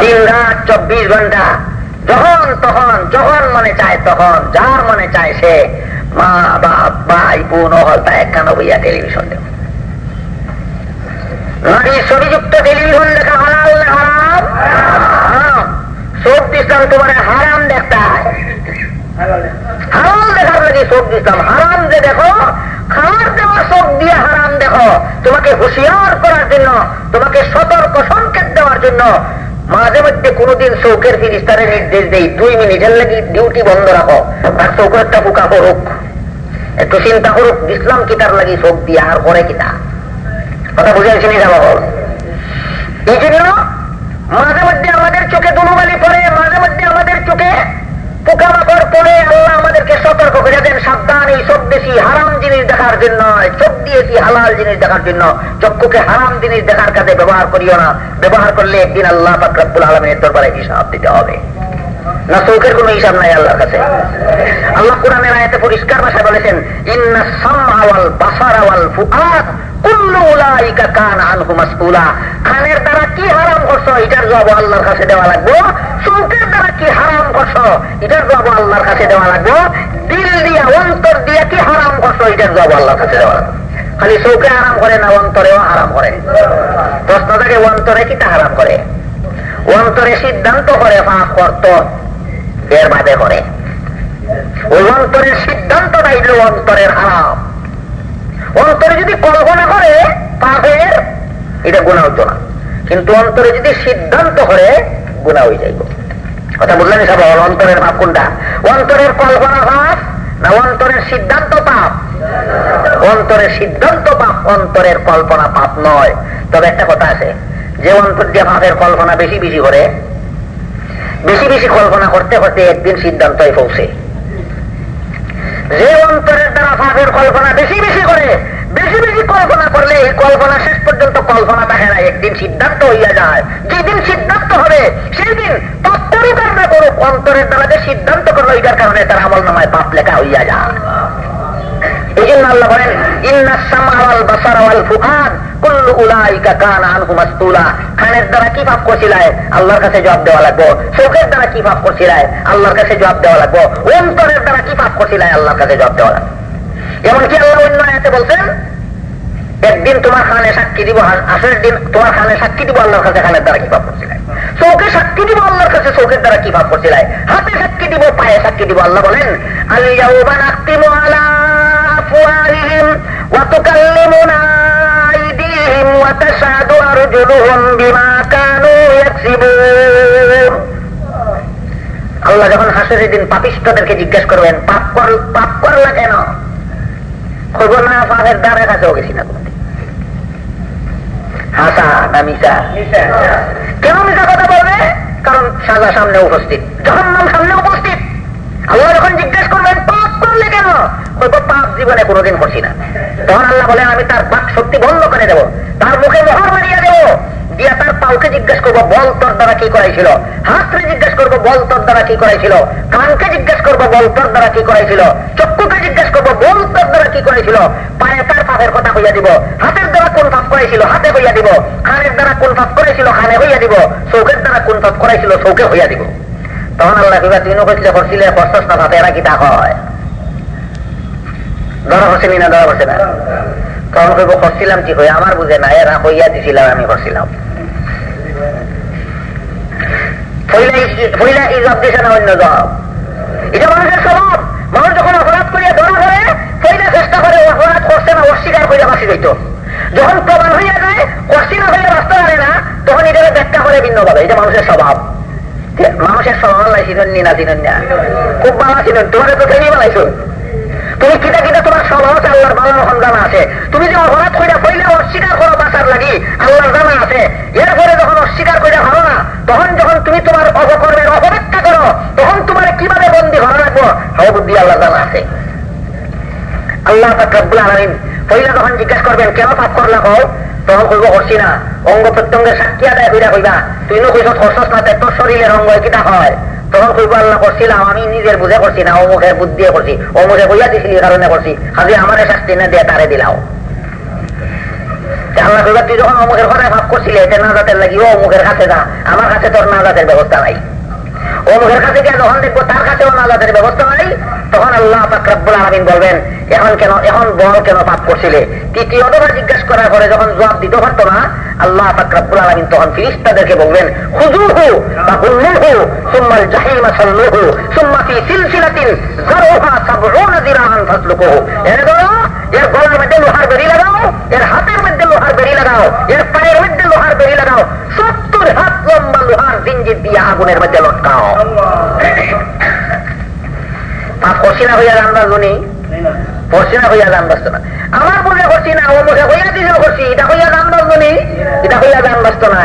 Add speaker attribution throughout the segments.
Speaker 1: দিন রাত চব্বিশ ঘণ্টা। যখন তখন যখন মনে চায় তখন যার মনে চায় সে মা বাপ ভাই বোন হলতা একখানো বইয়া টেলিভিশন দেব নারী ছবিযুক্ত টেলিভিশন দেখা হালাল না হারাম? হারাম। চোখ তোমার হারাম দেখতে হারাম দেখার লাগে চোখ দিচ্ছিলাম হারাম যে দেখো খাওয়ার দেওয়া চোখ দিয়ে হারাম দেখো। তোমাকে হুঁশিয়ার করার জন্য তোমাকে সতর্ক সংকেত দেওয়ার জন্য মাঝে মধ্যে কোনোদিন চৌকের ফিরিস্তারে নির্দেশ দেই। দুই মিনিটের লাগি ডিউটি বন্ধ রাখো। আর চৌকের একটা পোকা করুক একটু চিন্তা করুক ইসলাম কিতার লাগি চোখ দিয়ে, আর করে কিনা কথা বুঝেছি নিজাম এই জন্য মাঝে মধ্যে আমাদের চোখে দুলুবালি পড়ে, মাঝে মধ্যে আমাদের চোখে পোকামাকড় পড়ে আল্লাহ আমাদেরকে সতর্ক করে দেন সাবধান এই চোখ বেশি হারাম জিনিস দেখার জন্য চোখ দিয়েছি হালাল জিনিস দেখার জন্য চক্ষুকে হারাম জিনিস দেখার কাজে ব্যবহার করিও না। ব্যবহার করলে একদিন আল্লাহ ফাকরাবুল আলমের দরবারে হিসাব দিতে হবে। না চৌকের কোন হিসাব নাই আল্লাহর কাছে। আল্লাহ কোরআনের আয়াতে পরিষ্কার ভাষায় বলেছেন, ইন্না সামাওয়াল বাসারাওয়াল ফুআদ, কুল্লু উলাইকা কান আনহু মাসউলা। খানের দ্বারা কি হারাম করছ, এটার জবাব আল্লাহর কাছে দেওয়া লাগবে চৌকের দ্বারা কি হারাম এটার জবাব আল্লাহর কাছে দেওয়া লাগবে। দিল দিয়া, অন্তর দিয়া কি হারাম করছ? এটার জবাব আল্লাহর কাছে দেওয়া খালি চৌকে করে না, অন্তরেও করে। প্রশ্ন থাকে, অন্তরে কিটা হারাম করে? অন্তরে সিদ্ধান্ত করে এর বাদে করে। ওই অন্তরের সিদ্ধান্ত হইল অন্তরের হারাম। অন্তরে যদি কল্পনা করে, পাপের, এটা গুণা হতো না। কিন্তু অন্তরে যদি সিদ্ধান্ত করে গুণা হয়ে যাইব। কথা বুঝলেন সব অন্তরের পাপ কোনটা? অন্তরের কল্পনা পাপ? না, অন্তরের সিদ্ধান্ত পাপ। অন্তরের সিদ্ধান্ত পাপ, অন্তরের কল্পনা পাপ নয়। তবে একটা কথা আছে, যে অন্তর দিয়ে পাপের কল্পনা বেশি বেশি করে, বেশি বেশি কল্পনা করতে করতে একদিন সিদ্ধান্তই পৌঁছে। যে অন্তরের দ্বারা পাপের কল্পনা বেশি বেশি করে, বেশি বেশি কল্পনা করলে এই কল্পনা শেষ পর্যন্ত কল্পনা থাকে না একদিন সিদ্ধান্ত হইয়া যায়। যেদিন সিদ্ধান্ত হবে সেই দিন পাপ করুক, অন্তরের দ্বারা যে সিদ্ধান্ত করল এটার কারণে তার আমল নামায় পাপ লেখা হইয়া যায়। এই জন্য আল্লাহ বলেন, ইন্না বাসারাওয়াল ফুআদ কুল্লু উলাইকা কান আনহু মাসতুলা। খানের দ্বারা কি পাপ করছিলায়? আল্লাহর কাছে জবাব দেওয়া দ্বারা কি আল্লাহর কাছে জবাব দেওয়া লাগবে। অন্তরের দ্বারা কি আল্লাহর কাছে দেওয়া লাগবে। এমনকি আল্লাহ অন্য আয়াতে বলছেন, একদিন তোমার খানে সাক্ষী দিব আসের দিন তোমার খানে সাক্ষী দিব, আল্লাহর কাছে খানের দ্বারা কি পাপ করছিলায়? চোখে সাক্ষী দিব আল্লাহর কাছে চোখের দ্বারা কি ভাব করছিলায় হাতে সাক্ষী দিব, পায়ে সাক্ষী দিব, আল্লাহ বলেন আল্লাহ যখন হাসের দিন পাপিষ্টদেরকে জিজ্ঞেস করবেন, পাপ কর, পাপ করলা কেন? খবর না, পাপের দ্বারা কাছেও গেছি না হাসা না মিশা কেন মিশা কথা বলবে? কারণ সাজা সামনে উপস্থিত যখন সামনে উপস্থিত। আল্লাহ যখন জিজ্ঞেস করবেন পাপ করলে কেন? হয়তো পাপ জীবনে কোনোদিন করছি না। তখন আল্লাহ বলে আমি তার বাক শক্তি বন্ধ করে দেব। তার মুখে মোহর মারিয়ে দেবো। দিয়া তার পাউকে জিজ্ঞেস করব বল তোর দ্বারা কি করাইছিল হাতরে জিজ্ঞেস করব বল তোর দ্বারা কি করাইছিল কানকে জিজ্ঞেস করব বল তোর দ্বারা কি করাইছিল চক্ষুকে জিজ্ঞেস করব বল তোর দ্বারা কি করাইছিল পাপের কথা হইয়া দিব। হাতের দ্বারা কোন পাপ করাইছিল, হাতে হইয়া দিব। কানের দ্বারা কোন পাপ করেছিল কানে হইয়া দিব। চৌকের দ্বারা কোন পাপ করাইছিল চৌকে হইয়া দিব। তখন আল্লাহ কিবা তুই নকছিলে করছিলে করছস না ভাবে এরা কি তা হয়? ধরা হচ্ছে না ধরা হচ্ছে না? তখন কইব, করছিলাম কি হয়ে আমার বুঝে না, এরা হইয়া দিছিলাম, আমি ইজব দিছে অন্য জব এটা মানুষের স্বভাব। মানুষ যখন অপরাধ করিয়া ধরা ধরে ফইলা চেষ্টা করে অপরাধ করছে না অস্বীকার যাইত যখন প্রমাণ হইয়া যায় করছি না হইয়া বাঁচতে পারে না, তখন এটাকে ব্যাখ্যা করে ভিন্ন ভাবে এটা মানুষের স্বভাব। মানুষের স্বভাব লাই চিনন না চিনন না খুব ভালো চিনন তোমার তো থেকেই বানাইছো তুমি কিতা কিতা তোমার স্বভাব আল্লাহর ভালো জানা আছে। তুমি যে অপরাধ করে কইলে অস্বীকার করো বাঁচার লাগি, আল্লাহর জানা আছে। এরপরে যখন অস্বীকার করে ভালো না, তখন যখন তুমি তোমার অপকর্মের অপব্যাখ্যা করো, তখন তোমার কীভাবে বন্দী ভালো রাখব? সব বুদ্ধি আল্লাহ জানা আছে। আল্লাহ জিজ্ঞাসা করবেন, কেন পাপ করলা কও? তখন কইব না। অঙ্গ প্রত্যঙ্গের সাক্ষী আদায় কইবা। তুই নো না তোর শরীরের অঙ্গ কিটা হয়। তখন কইব, আল্লাহ, করছিলাম। আমি নিজের বুঝে করছি না। অমুখের বুদ্ধি করছি। অমুখে কইয়া দিছিলি কারণে করছি। হাজি আমারে শাস্তি না দিয়ে তারে দিলাও। আল্লাহ কইবার তুই যখন অমুখের কথায় ভাব করছিলে এটা না জাতের লাগি, ও অমুখের কাছে যা। আমার কাছে তোর না জাতের ব্যবস্থা নাই। অমুখের কাছে গিয়ে যখন দেখব তার কাছেও না জাতের ব্যবস্থা নাই, তখন আল্লাহ ফাকরাবুল আলমিন বলবেন, এখন কেন, এখন বড় কেন পাপ করছিলে? তৃতীয় দফা জিজ্ঞাসা করার পরে যখন জবাব দিতে পারতো না, আল্লাহ ফাকরাবুল আলমিন তখন ফিরিস্তাদেরকে বলবেন হুজুহু বা হুল্লুহু সুম্মাল জাহিমা সাল্লুহু, সুম্মা ফি সিলসিলাতিন যারুহা সাবউনা যিরাআন ফাসলুকুহু। এর এর গলার মধ্যে লোহার বেরি লাগাও, এর হাতের মধ্যে বেরি লাগাও, এর পায়ের মধ্যে লোহার বেরি লাগাও, সত্তর হাত লম্বা লোহার জিঞ্জির দিয়ে আগুনের মধ্যে লটকাও। না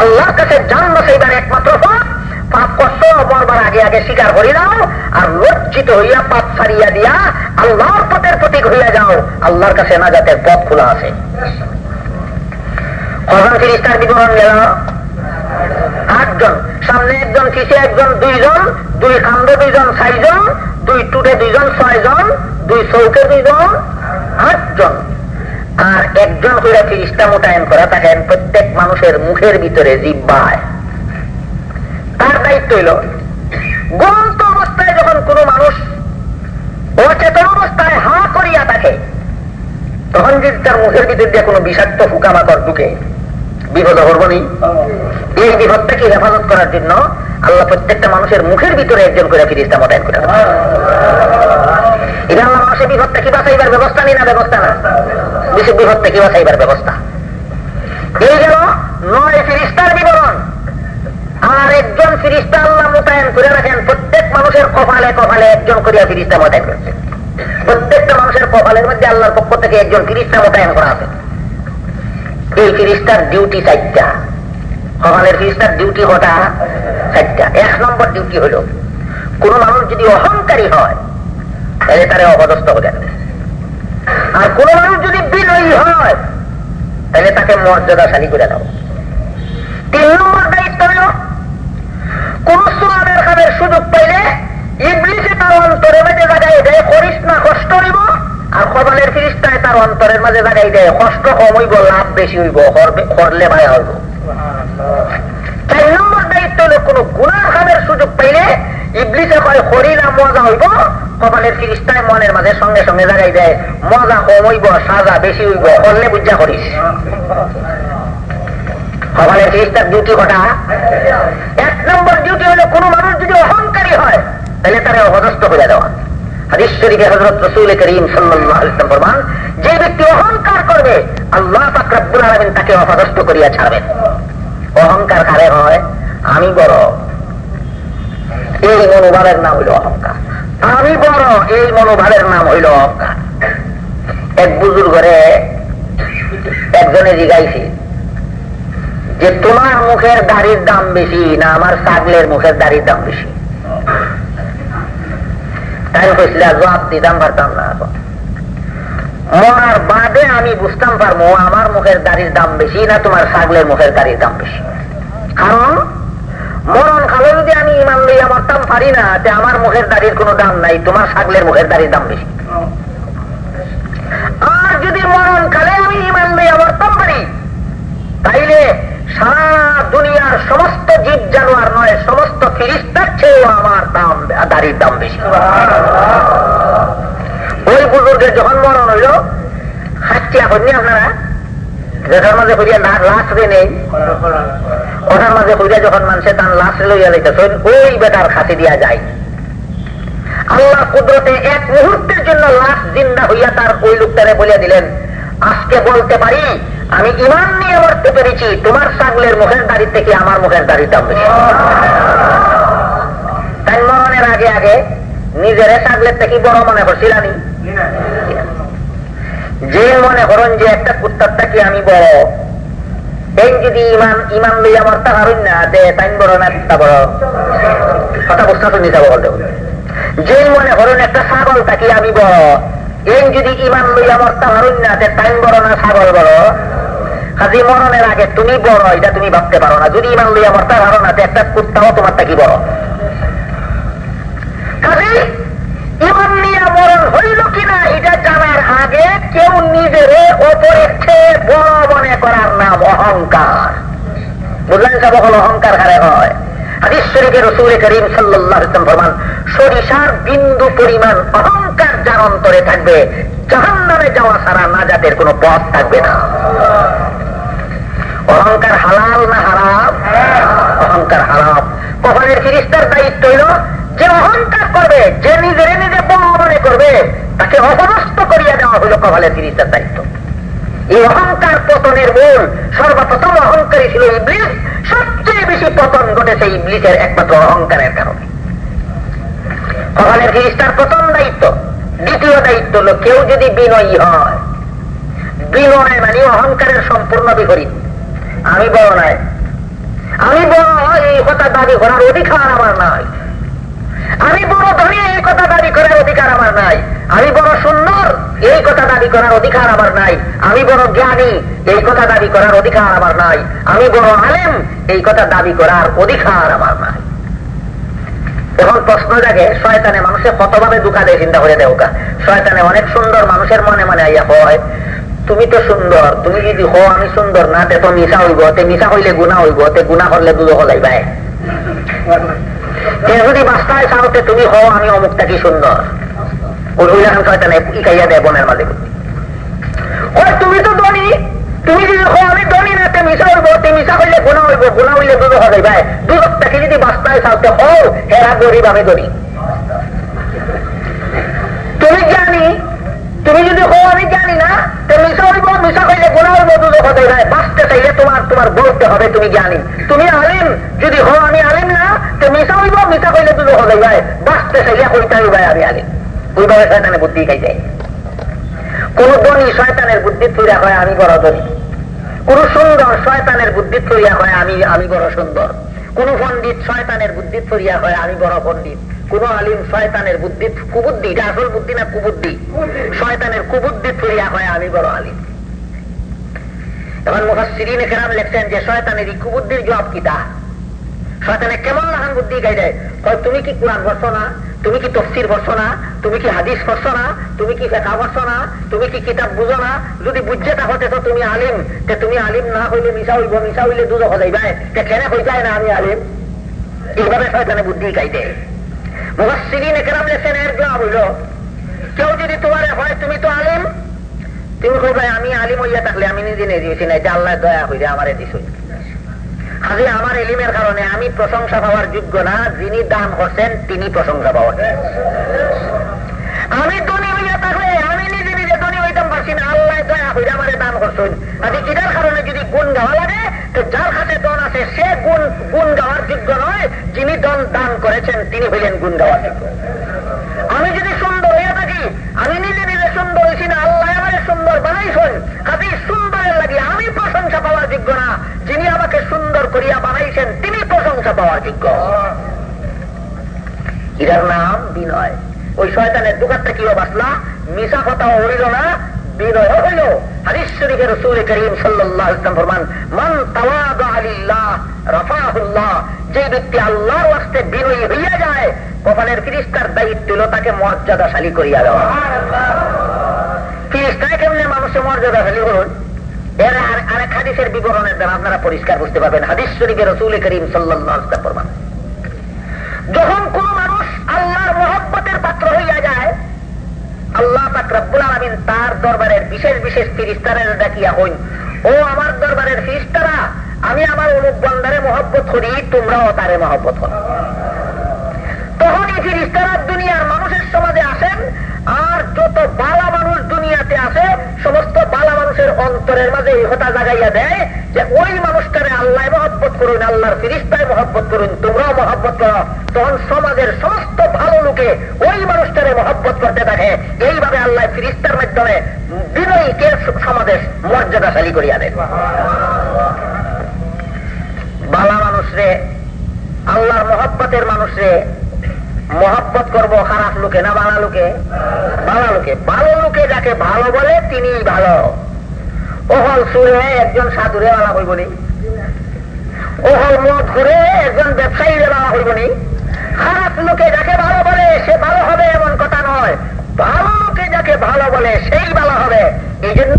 Speaker 1: আল্লাহর কাছে জান বাসাইবার একমাত্র পাপ করছ মরবার আগে আগে স্বীকার করি দাও আর লজ্জিত হইয়া পাপ ছাড়িয়া দিয়া আল্লাহর পথের প্রতীক হইয়া যাও। আল্লাহর কাছে না যাতে পথ খোলা আছে। কজন ফিরিস্তার বিবরণ গেল। আটজন। সামনে একজন পিছিয়ে একজন, দুইজন, দুই কান্দে দুইজন ছয়জন দুই টুটে দুইজন, ছয়জন, দুই চৌকে দুইজন, আটজন। আর একজন করে ফিরিস্তা মোতায়েন করা থাকেন প্রত্যেক মানুষের মুখের ভিতরে জিব্বায় তার দায়িত্ব হইল গন্ত অবস্থায় যখন কোন মানুষ অচেতন অবস্থায় হা করিয়া থাকে তখন যদি তার মুখের ভিতর দিয়ে কোনো বিষাক্ত ফুকামাকর ঢুকে, বিপদ হরবনি এই বিপদ থেকে হেফাজত করার জন্য আল্লাহ প্রত্যেকটা মানুষের মুখের ভিতরে একজন করে ফিরিস্তা মোতায়েন করে এটা আল্লাহ মানুষের বিপদ থেকে বাঁচাইবার ব্যবস্থা নেই না ব্যবস্থা না? বিশেষ বিপদ থেকে বাঁচাইবার ব্যবস্থা। এই গেল নয় ফিরিস্তার বিবরণ। আর একজন ফিরিস্তা আল্লাহ মোতায়েন করে রাখেন, প্রত্যেক মানুষের কপালে কপালে একজন করিয়া ফিরিস্তা মোতায়েন প্রত্যেকটা মানুষের কপালের মধ্যে আল্লাহর পক্ষ থেকে একজন ফিরিস্তা মোতায়েন করা আছে। এই ফিরিস্তার ডিউটি চারটা। কপালের ফিরিস্তার ডিউটি কটা? চারটা। এক নম্বর ডিউটি হলো, কোন মানুষ যদি অহংকারী হয়, তাহলে তারা অপদস্থ হয়ে যাবে আর কোন মানুষ যদি বিনয়ী হয়, তাহলে তাকে মর্যাদাশালী করে দাও। তিন নম্বর দায়িত্ব হলো কোন সুরাদের সুযোগ পাইলে ইবলিসে তার অন্তরের মাঝে জাগাই দেয়, করিস কষ্ট হইব আর কপালের ফিরিস্তায় তার অন্তরের মাঝে জাগাই দেয়, কষ্ট কম হইব, লাভ বেশি হইব করলে ভাই হইব। সঙ্গে সঙ্গে জাগাই দেয়, মজা কম হইব, সাজা বেশি হইব করলে বুঝা করিস। কপালের ফিরিস্তার ডিউটি কটা? এক নম্বর ডিউটি হলো কোন মানুষ যদি অহংকারী হয়, তাহলে তারা অপদস্থ করে দেওয়া। যে ব্যক্তি অহংকার করবে, আল্লাহ পাকরাবুল তাকে অপদস্থ করিয়া ছাড়বেন। অহংকার কারে হয়? আমি বড়। এই মনোভাবের নাম হইল অহংকার। আমি বড়, এই মনোভাবের নাম হইল অহংকার। এক বুজুর ঘরে একজনে জিগাইছি যে তোমার মুখের দাড়ির দাম বেশি না আমার ছাগলের মুখের দাড়ির দাম বেশি? তাই কইছিল জবাব দিতাম, পারতাম না এখন। মরার বাদে আমি বুঝতাম পারব আমার মুখের দাড়ির দাম বেশি না তোমার ছাগলের মুখের দাড়ির দাম বেশি। কারণ মরণ খালো যদি আমি ইমান লইয়া মরতাম পারি না যে আমার মুখের দাড়ির কোনো দাম নাই, তোমার ছাগলের মুখের দাড়ির দাম বেশি। আর যদি মরণ খালে আমি ইমান লইয়া মরতাম পারি, তাইলে সারা দুনিয়ার সমস্ত জীব জানোয়ার নয়, সমস্ত ফিরিস্তার চেয়েও আমার দাম দাড়ির দাম বেশি। ওই বুজুর্গের যখন মরণ হইল হাঁচিয়া করেনি আপনারা? মাঝে লাশ নেই। মাঝে যখন তার লাশ লইয়া ওই দিয়া যায়। আল্লাহ কুদরতে এক মুহূর্তের জন্য লাশ জিন্দা হইয়া তার ওই লোকটারে বলিয়া দিলেন, আজকে বলতে পারি আমি ইমান নিয়ে মরতে পেরেছি, তোমার ছাগলের মুখের দাড়ি থেকে আমার মুখের দাড়ির দাম বেশি। তাই মরণের আগে আগে নিজের ছাগলের থেকে বড় মনে করছিলাম যে মনে করেন যে একটা কুত্তার থেকে আমি বড়। এই যদি ইমান ইমান লইয়া মরতে পারুন না যে তাই বড় না, কুত্তা বড়। কথা বুঝতে তুমি যাব বলতে যে মনে করেন একটা ছাগল থাকি আমি বড়, এই যদি ইমান লইয়া মরতে পারুন না যে তাই বড় না, ছাগল বড়। কাজে মরণের আগে তুমি বড়, এটা তুমি ভাবতে পারো না। যদি ইমান লইয়া মরতে পারো না একটা কুত্তাও তোমার থাকি বড়। কাজে, ইমান মরণ হইল কিনা, এটা জানার আগে কেউ ওপরের চেয়ে বড় মনে করার নাম অহংকার। বুঝলেন সব হল অহংকার হারে হয়। হাদিস শরীফে রসুল করিম সরিষার বিন্দু পরিমাণ অহংকার যার অন্তরে থাকবে জাহান নামে যাওয়া ছাড়া না যাদের কোনো পথ থাকবে না। অহংকার হালাল না হারাম? অহংকার হারাম। কখনের ফিরিস্তার দায়িত্ব হইল যে অহংকার করবে, যে নিজের নিজে বড় মনে করবে, তাকে অপনষ্ট করিয়া দেওয়া হইল কপালের ফিরিস্তার দায়িত্ব। এই অহংকার পতনের মূল, সর্বপ্রথম অহংকারী ছিল ইবলিস, সবচেয়ে বেশি পতন ঘটেছে ইবলিসের একমাত্র অহংকারের কারণে। কপালের ফিরিস্তার প্রথম দায়িত্ব, দ্বিতীয় দায়িত্ব হল কেউ যদি বিনয়ী হয়। বিনয় মানে অহংকারের সম্পূর্ণ বিপরীত। আমি বড় নাই। আমি বড় এই কথা দাবি করার অধিকার আমার নাই। আমি বড় ধনী এই কথা দাবি করার অধিকার আমার নাই। আমি বড় সুন্দর এই কথা দাবি করার অধিকার আমার নাই। আমি বড় জ্ঞানী এই কথা দাবি করার অধিকার আমার নাই। আমি বড় আলেম এই কথা দাবি করার অধিকার আমার নাই। এখন প্রশ্ন জাগে, শয়তানে মানুষে কতভাবে দুঃখা দেয় চিন্তা করে দেওকা শয়তানে অনেক সুন্দর মানুষের মনে মনে আইয়া হয় তুমি তো সুন্দর, তুমি যদি হো আমি সুন্দর, না তে তো মিশা হইব, তে মিশা হইলে গুণা হইব, তে গুণা করলে দুধ হলাইবাই যদি বাস্তায় চাওতে তুমি হো আমি অমুক থাকি সুন্দর। তুমি তো যদি আমি না তে তে গুণা গুণা যদি আমি তুমি জানি, তুমি যদি হো আমি জানি না তো মিশা হইব গুণা হইব হতে যায় বাঁচতে চাইলে তোমার তোমার বলতে হবে তুমি জানি। তুমি আলিম যদি হো আমি আলিম না তো মিশা হইব মিশা হইলে দুধ হতে যায়। বাঁচতে চাইলে হইতে হইব আমি আলিম। ওইভাবে শয়তানের বুদ্ধি খাই যায়। কোন ধনী শয়তানের বুদ্ধি তৈরি হয় আমি বড় ধনী। কোন সুন্দর শয়তানের বুদ্ধি তৈরি হয় আমি আমি বড় সুন্দর। কোন পণ্ডিত শয়তানের বুদ্ধি তৈরিয়া হয় আমি বড় পণ্ডিত। কোন আলিম শয়তানের বুদ্ধি কুবুদ্ধি এটা আসল বুদ্ধি না কুবুদ্ধি? শয়তানের কুবুদ্ধি তৈরিয়া হয় আমি বড় আলিম। এবার মুখাসিরিনে কেরাম লেখছেন যে শয়তানের এই কুবুদ্ধির জবাব কিতা শয়তানে কেমন লাহান বুদ্ধি গাই দেয়। তুমি কি কোরআন বসছো না? তুমি কি তফসির বসছো না? তুমি কি হাদিস পড়ছো না? তুমি কি ফেকা বসছো না? তুমি কি কিতাব বুঝো না? যদি বুঝছে তা হতে তুমি আলিম। তে তুমি আলিম না হইলে মিশা হইব মিশা হইলে দুধ হজাইবাই তে কেনে হই যায় না আমি আলিম? এইভাবে শয়তানে বুদ্ধি গাই দেয়। মুখাসিরিনে কেরাম লেখছেন, এর জবাব হইল, কেউ যদি তোমার হয়, তুমি তো আলিম। তুমি কইবাই আমি আলিম হইয়া থাকলে আমি নিজে নিয়ে দিয়েছি না যে আল্লাহ দয়া হইলে আমার দিস খালি আমার এলিমের কারণে আমি প্রশংসা পাওয়ার যোগ্য না, যিনি দান করছেন, তিনি প্রশংসা পাওয়ার আমি ধনী হইয়া থাকলে, আমি নিজে নিজে ধনী হইতাম, পারছি না আল্লাহ দয়া হইলে আমার দান করছেন। আজ এটার কারণে যদি গুণ গাওয়া লাগে, তো যার কাছে দন আছে, সে গুণ গুণ গাওয়ার যোগ্য নয়, যিনি দন দান করেছেন, তিনি হইলেন গুণ গাওয়ার যোগ্য আমি যদি সুন্দর হইয়া থাকি আমি নিজে নিজে সুন্দর হয়েছি না আল্লাহ আমার সুন্দর বানাইছেন খালি সুন্দরের লাগে আমি প্রশংসা পাওয়ার যোগ্য না যিনি আমাকে সুন্দর করিয়া বানাইছেন তিনি প্রশংসা পাওয়ার যোগ্য। ইরার নাম বিনয়। ওই শয়তানের দুকারটা কি বাসলা মিশা কথা হইল না বিনয় হইল। হাদিস শরীফের রসুল করিম সাল্লাল্লাহু আলাইহি ফরমান মান তাওয়াদা লিল্লাহ রাফাহুল্লাহ যে ব্যক্তি আল্লাহর ওয়াস্তে বিনয়ী হইয়া যায় কপালের ফিরিস্তার দায়িত্ব হলো তাকে মর্যাদাশালী করিয়া দেওয়া। ফিরিস্তায় কেমনে মানুষের মর্যাদাশালী হল? এর আরেক হাদিসের বিবরণের দ্বারা আপনারা পরিষ্কার বুঝতে পারবেন। হাদিস শরীফের রসুল করিম সাল্লাল্লাহু ফরমান, যখন কোন মানুষ আল্লাহর পাত্র হইয়া যায়, আল্লাহ আলামিন তার দরবারের বিশেষ বিশেষ ফিরিস্তারের ডাকিয়া হইন ও আমার দরবারের ফিরিস্তারা, আমি আমার বন্দারে মহব্বত করি, তোমরাও তারে মহব্বত করো। তখন এই ফিরিস্তারা দুনিয়ার মানুষের সমাজে আসেন আর যত বালা মানুষ দুনিয়াতে আসে সমস্ত বালা মানুষের অন্তরের মাঝে এই হতা জাগাইয়া দেয় যে ওই মানুষটারে আল্লাহ মহব্বত করুন, আল্লাহর ফিরিস্তায় মহব্বত করুন, তোমরাও মহব্বত করো। তখন সমাজের সমস্ত ভালো লোকে ওই মানুষটারে মহব্বত করতে থাকে। এইভাবে আল্লাহ ফিরিস্তার মাধ্যমে বিনয়ীকে সমাজে মর্যাদাশালী করিয়া দেন বালা মানুষরে আল্লাহর মহব্বতের মানুষরে মহব্বত করব খারাপ লোকে না বালা লোকে? বালা লোকে। ভালো লোকে যাকে ভালো বলে তিনি ভালো। ওহল সুরে একজন সাধুরে বালা হইব নি ওহল মত ঘুরে একজন ব্যবসায়ী বালা হইব নি খারাপ লোকে যাকে ভালো বলে, সে ভালো হবে এমন কথা নয়। ভালো লোকে যাকে ভালো বলে, সেই ভালো হবে। এই জন্য